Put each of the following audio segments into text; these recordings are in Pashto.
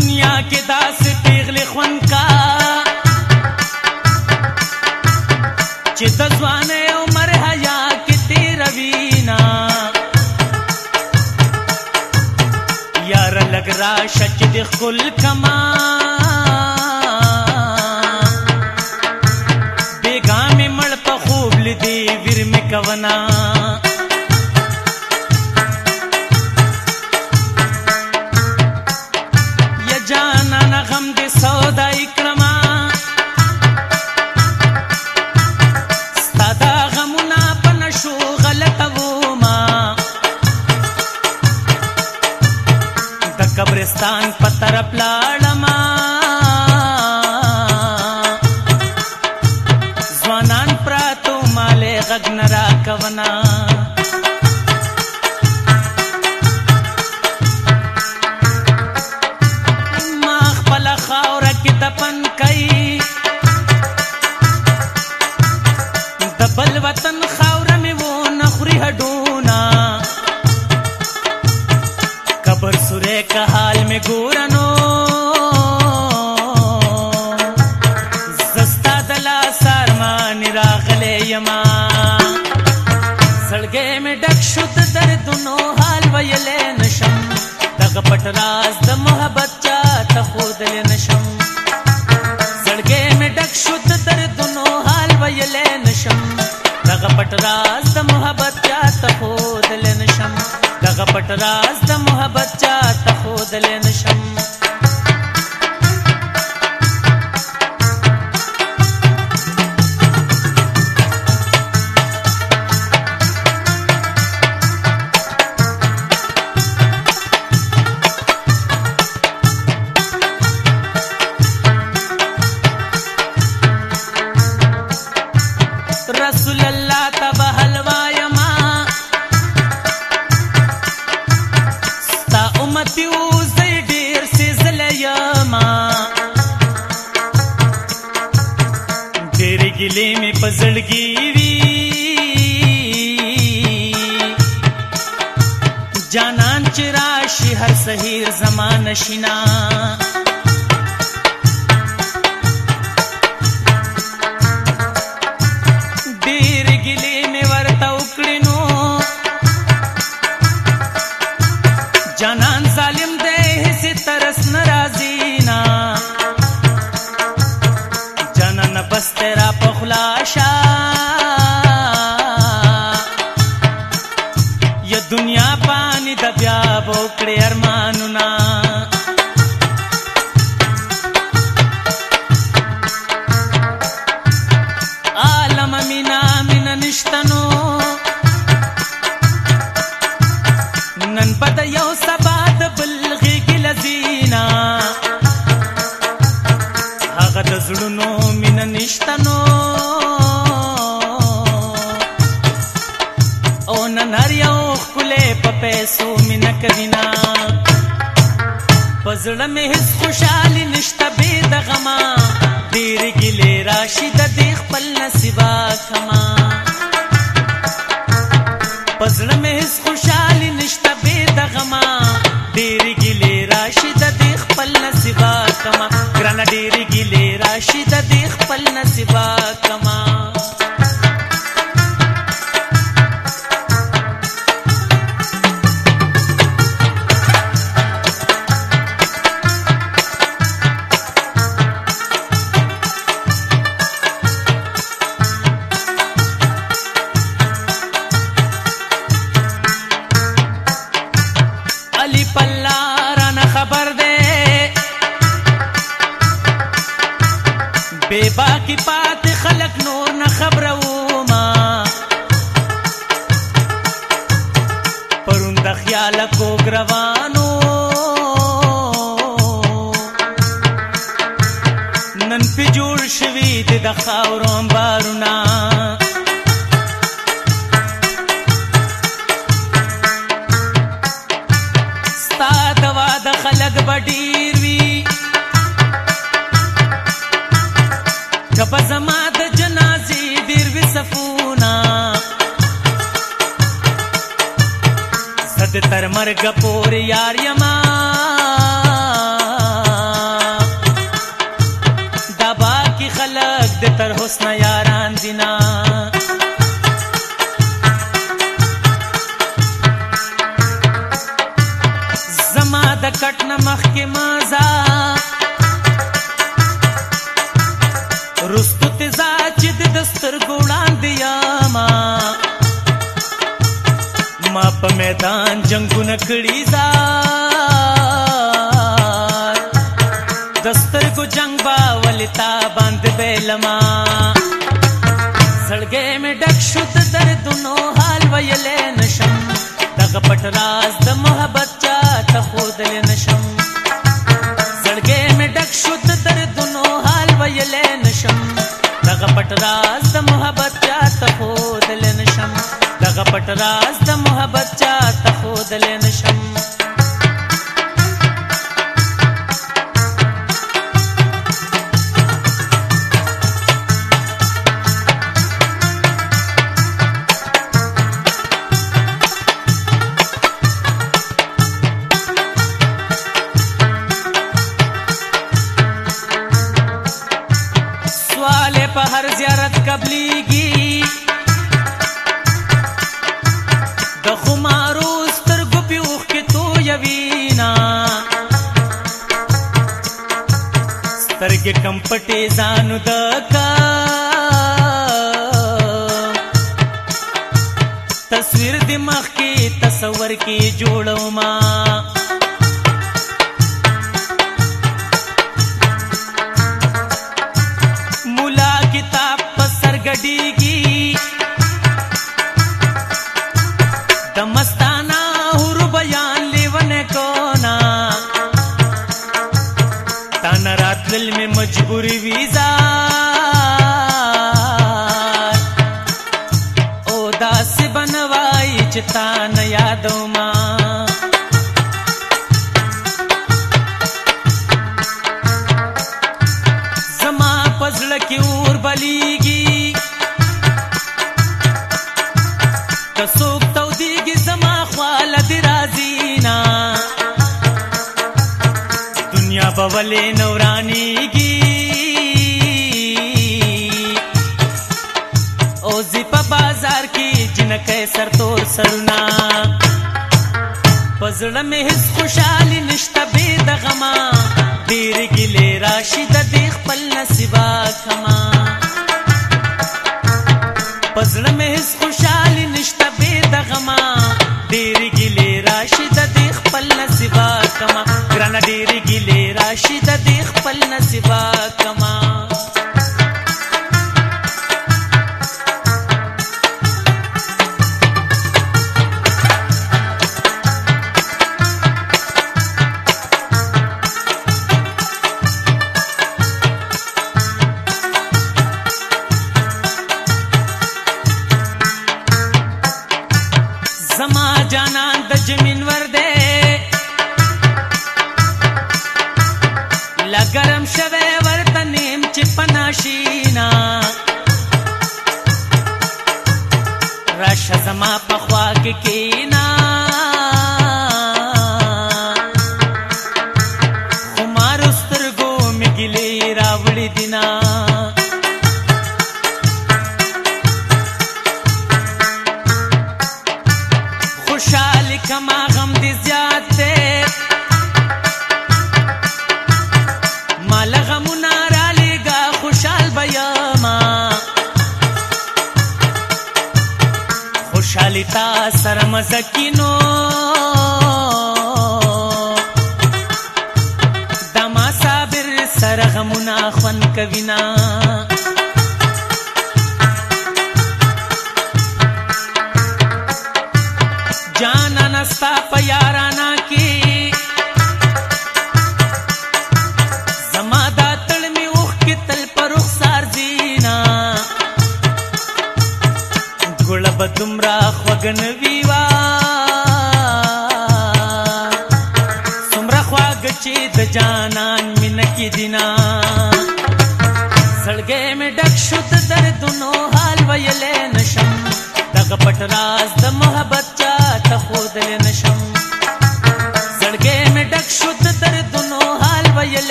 دنیا کې داسې پیغلې خوند کا چې د ځوانې عمر حیا کې تیر وینا یار لګ را شچ د خل کمال This this هر سهیر زمانه شینا مې د بیا وکړې ارمانونه عالم مینا مینا نشتنو نن پد یو سبا د بلغې لذینا هغه د زړونو مینا نشتنو کدینا پزړه مې هیڅ خوشالي نشته به د غما ډېر ګلې راشي د دې خپل نصیبا کما پزړه مې هیڅ خوشالي نشته به د غما ډېر ګلې راشي د دې خپل نصیبا کما ګرانه ډېر ګلې راشي د دې خپل نصیبا کما بے باکی پات خلق نور نه خبرو ما پروند خیال کو گروانو نن په جوړ شوی د خاورو بارونه ستاد وا د خلق بډی کبا زما د جنازې ډیر وسفونا صد تر مرګ پور یار یما دبا کی خلق د تر حسن یاران دینا زما د کټ نمخ کې مزه مرتضا چې د دستر ګوړان دی ما ما په میدان جنگونه کړی دا دستر کو جنگ با ولتا باند بیلما سړګې مې ډک شو د دردونو حال ویلې نشم دغه پټ راز د محبت چا ته خودلې نشم پټ راز د محبت چا ته خودل نشم دغه پټ راز د محبت چا ته خودل نشم قبليږي د خمارو سترګو پیوخ کې تو یوینا سترګې کمپټې ځانو د کا تصویر دماغ کې تصور کې جوړو ما چتا نه یادو ما زما پزړه کې اور بلیږي کڅوک تو دیږي زما خواله دی راځي نه دنیا بولې نورانیږي او نه کې سر تور سرنا پزړه مې هیڅ خوشالي نشته به د غما ډیر ګلې راشي د دې خپل نصیبا کما پزړه مې هیڅ خوشالي نشته به د غما ډیر ګلې راشي د دې خپل نصیبا کما ګرانه ډیر ګلې راشي د دې خپل نصیبا کما ناشینا راشه زما په خوا کې کینا مسکینو دما صابر سره غمونه خوان کوینا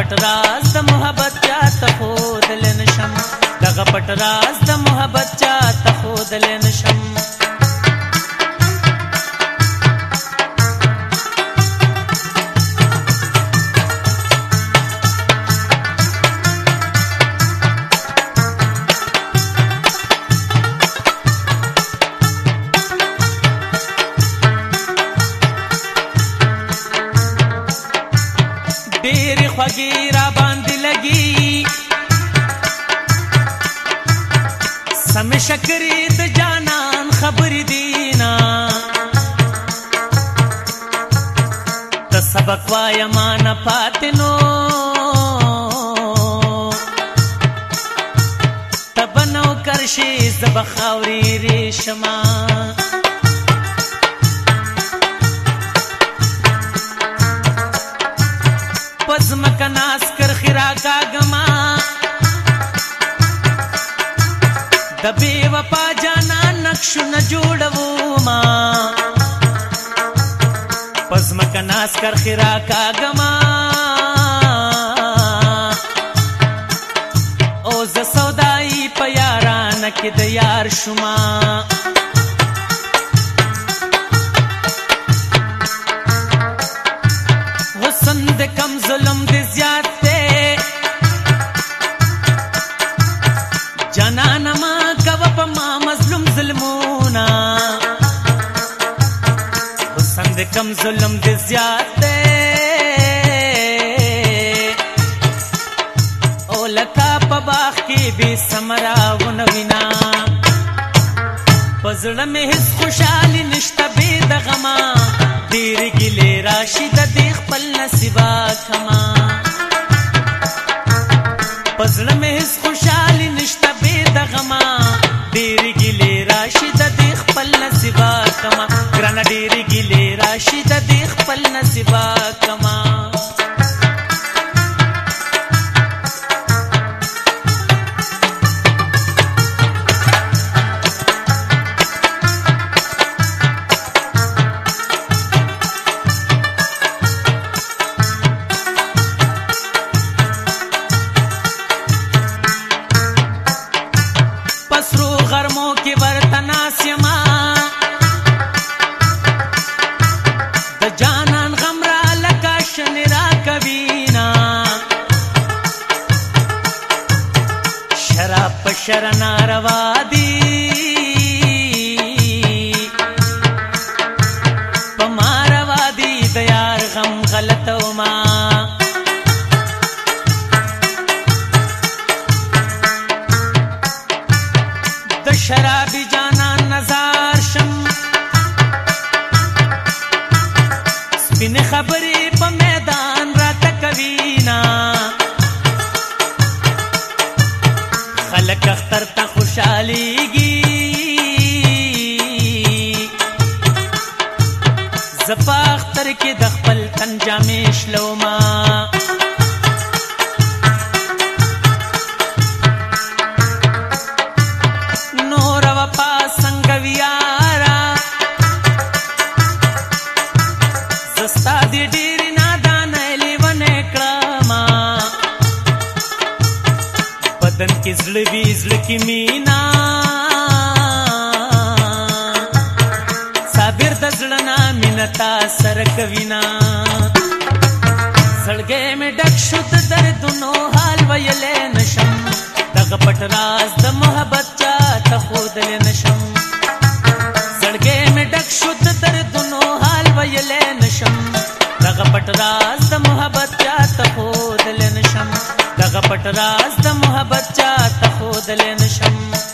पटरास् मोहब्बत जात बोदल लगा पटरास् द मोहब्बत जात خوږی را باندې لګي سم شکرې د جانان خبر دینا ته سبق وای مان پاتنو تبنو کرشي زبخاوري ریشمه اسکر خرا کاګما او ز سودای په یاران کې د یار شوما مینا پزړه مې هیڅ خوشالي نشته به د غما ډېر ګلې راشي د دې خپل نصیبا کما پزړه مې هیڅ خوشالي نشته به د غما ډېر ګلې راشي د دې خپل نصیبا کما ګرانه ډېر ګلې راشي د دې خپل نصیبا کما శరణారవాది شختر تا خوشحالی ಮೀನಾ ಸಬೀರ್ ದಸಳ ನಾ ಮಿನತಾ ಸರಕ ವಿನಾ ಸಣಗೆ ಮೇ ಹಾಲ್ವಯಲೆ ತರದುನೋ ಹಲ್ವೈಲೆ ನಶಂ ತಗಪಟ ರಾಸ್ ದಮ غپټ راز د محبت چا ته خودل نشم غپټ راز د محبت چا ته خودل نشم